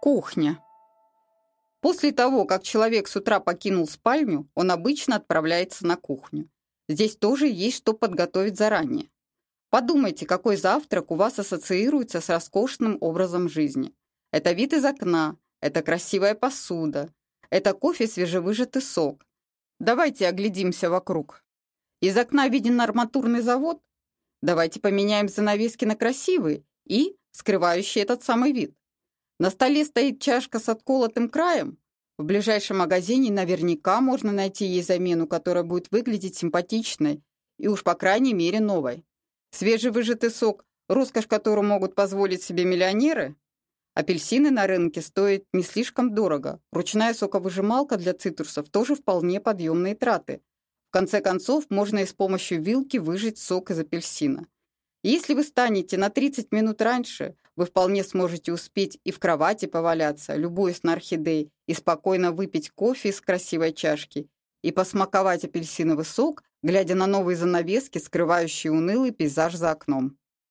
Кухня. После того, как человек с утра покинул спальню, он обычно отправляется на кухню. Здесь тоже есть что подготовить заранее. Подумайте, какой завтрак у вас ассоциируется с роскошным образом жизни. Это вид из окна, это красивая посуда, это кофе свежевыжатый сок. Давайте оглядимся вокруг. Из окна виден арматурный завод? Давайте поменяем занавески на красивые и скрывающие этот самый вид. На столе стоит чашка с отколотым краем. В ближайшем магазине наверняка можно найти ей замену, которая будет выглядеть симпатичной и уж по крайней мере новой. Свежевыжатый сок, роскошь которую могут позволить себе миллионеры. Апельсины на рынке стоят не слишком дорого. Ручная соковыжималка для цитрусов тоже вполне подъемные траты. В конце концов, можно и с помощью вилки выжать сок из апельсина. Если вы станете на 30 минут раньше, вы вполне сможете успеть и в кровати поваляться, любуясь на орхидей, и спокойно выпить кофе из красивой чашки, и посмаковать апельсиновый сок, глядя на новые занавески, скрывающие унылый пейзаж за окном.